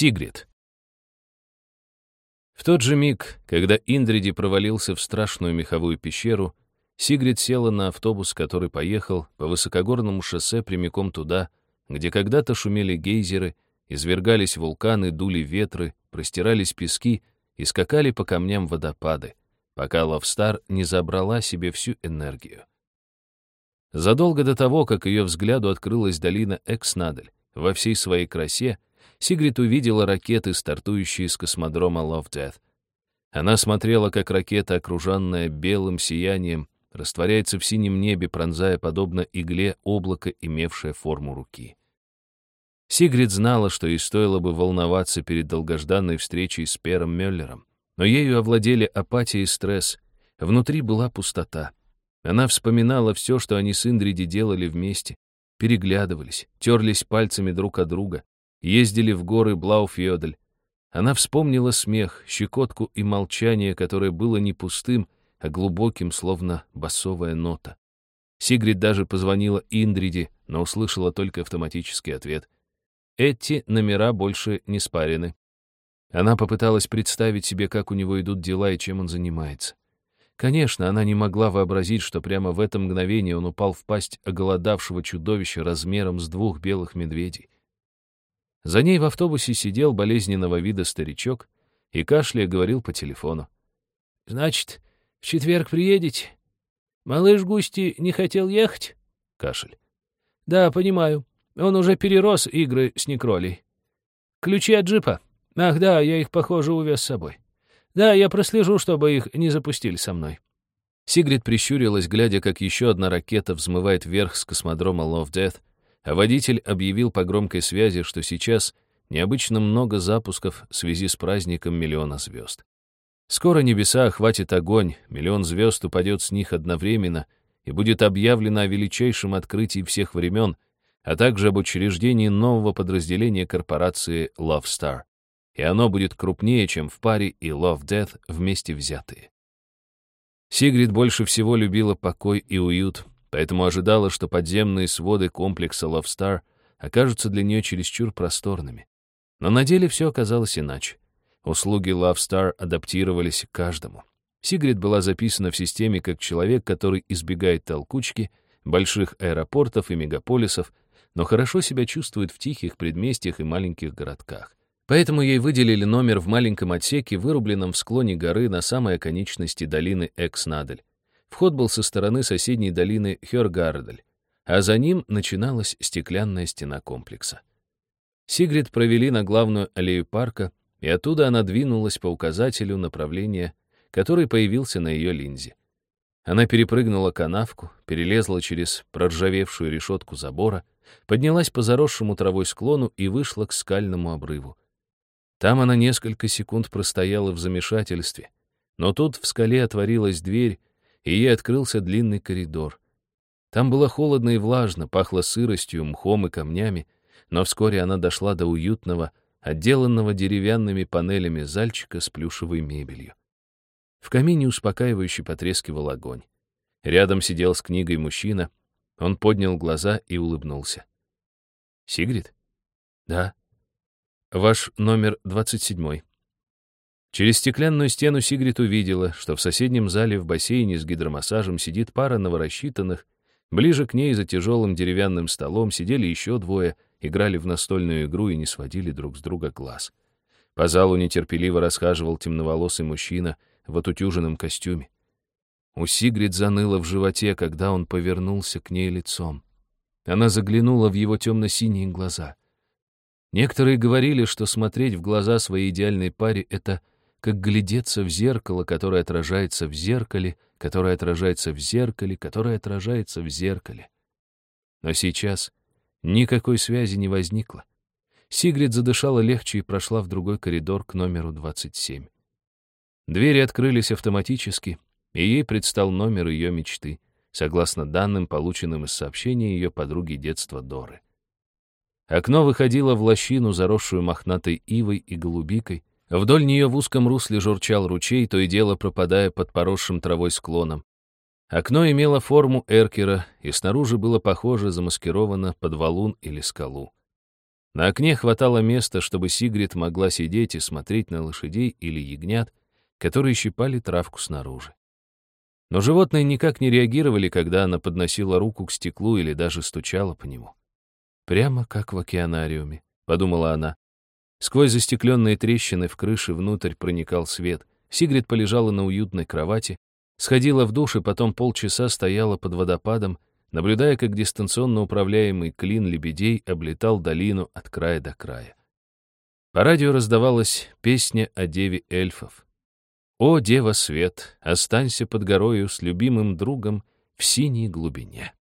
Сигрид. В тот же миг, когда Индриди провалился в страшную меховую пещеру, Сигрид села на автобус, который поехал по высокогорному шоссе прямиком туда, где когда-то шумели гейзеры, извергались вулканы, дули ветры, простирались пески и скакали по камням водопады, пока Лавстар не забрала себе всю энергию. Задолго до того, как ее взгляду открылась долина Экснадель во всей своей красе, Сигрид увидела ракеты, стартующие с космодрома Death. Она смотрела, как ракета, окруженная белым сиянием, растворяется в синем небе, пронзая подобно игле облако, имевшее форму руки. Сигрид знала, что ей стоило бы волноваться перед долгожданной встречей с Пером Мюллером, но ею овладели апатия и стресс, внутри была пустота. Она вспоминала все, что они с Индриди делали вместе, переглядывались, терлись пальцами друг от друга, ездили в горы Блауфьодель. Она вспомнила смех, щекотку и молчание, которое было не пустым, а глубоким, словно басовая нота. Сигрид даже позвонила Индриде, но услышала только автоматический ответ. Эти номера больше не спарены. Она попыталась представить себе, как у него идут дела и чем он занимается. Конечно, она не могла вообразить, что прямо в это мгновение он упал в пасть оголодавшего чудовища размером с двух белых медведей. За ней в автобусе сидел болезненного вида старичок и, кашляя, говорил по телефону. «Значит, в четверг приедете? Малыш Густи не хотел ехать?» Кашель. «Да, понимаю. Он уже перерос игры с Некролей. Ключи от джипа. Ах да, я их, похоже, увез с собой. Да, я прослежу, чтобы их не запустили со мной». Сигрид прищурилась, глядя, как еще одна ракета взмывает вверх с космодрома Love Death, а водитель объявил по громкой связи, что сейчас необычно много запусков в связи с праздником миллиона звезд. Скоро небеса охватит огонь, миллион звезд упадет с них одновременно, и будет объявлено о величайшем открытии всех времен, а также об учреждении нового подразделения корпорации Love Star. И оно будет крупнее, чем в паре и Love Death вместе взятые. Сигрид больше всего любила покой и уют, поэтому ожидала, что подземные своды комплекса Love Star окажутся для нее чересчур просторными. Но на деле все оказалось иначе. Услуги Love Star адаптировались к каждому. Сигрид была записана в системе как человек, который избегает толкучки, больших аэропортов и мегаполисов, но хорошо себя чувствует в тихих предместьях и маленьких городках. Поэтому ей выделили номер в маленьком отсеке, вырубленном в склоне горы на самой оконечности долины Экснадель. Вход был со стороны соседней долины Хёргардель, а за ним начиналась стеклянная стена комплекса. Сигрид провели на главную аллею парка, и оттуда она двинулась по указателю направления, который появился на ее линзе. Она перепрыгнула канавку, перелезла через проржавевшую решетку забора, поднялась по заросшему травой склону и вышла к скальному обрыву. Там она несколько секунд простояла в замешательстве, но тут в скале отворилась дверь, и ей открылся длинный коридор. Там было холодно и влажно, пахло сыростью, мхом и камнями, но вскоре она дошла до уютного, отделанного деревянными панелями зальчика с плюшевой мебелью. В камине успокаивающе потрескивал огонь. Рядом сидел с книгой мужчина. Он поднял глаза и улыбнулся. «Сигрид?» «Да». «Ваш номер двадцать седьмой». Через стеклянную стену Сигрид увидела, что в соседнем зале в бассейне с гидромассажем сидит пара новорассчитанных, ближе к ней за тяжелым деревянным столом сидели еще двое, играли в настольную игру и не сводили друг с друга глаз. По залу нетерпеливо расхаживал темноволосый мужчина в отутюженном костюме. У Сигрид заныло в животе, когда он повернулся к ней лицом. Она заглянула в его темно-синие глаза. Некоторые говорили, что смотреть в глаза своей идеальной паре — это как глядеться в зеркало, которое отражается в зеркале, которое отражается в зеркале, которое отражается в зеркале. Но сейчас никакой связи не возникло. Сигрид задышала легче и прошла в другой коридор к номеру 27. Двери открылись автоматически, и ей предстал номер ее мечты, согласно данным, полученным из сообщения ее подруги детства Доры. Окно выходило в лощину, заросшую мохнатой ивой и голубикой, Вдоль нее в узком русле журчал ручей, то и дело пропадая под поросшим травой склоном. Окно имело форму эркера, и снаружи было похоже замаскировано под валун или скалу. На окне хватало места, чтобы Сигрид могла сидеть и смотреть на лошадей или ягнят, которые щипали травку снаружи. Но животные никак не реагировали, когда она подносила руку к стеклу или даже стучала по нему. «Прямо как в океанариуме», — подумала она. Сквозь застекленные трещины в крыше внутрь проникал свет. Сигрид полежала на уютной кровати, сходила в душ и потом полчаса стояла под водопадом, наблюдая, как дистанционно управляемый клин лебедей облетал долину от края до края. По радио раздавалась песня о деве эльфов. «О, дева свет, останься под горою с любимым другом в синей глубине».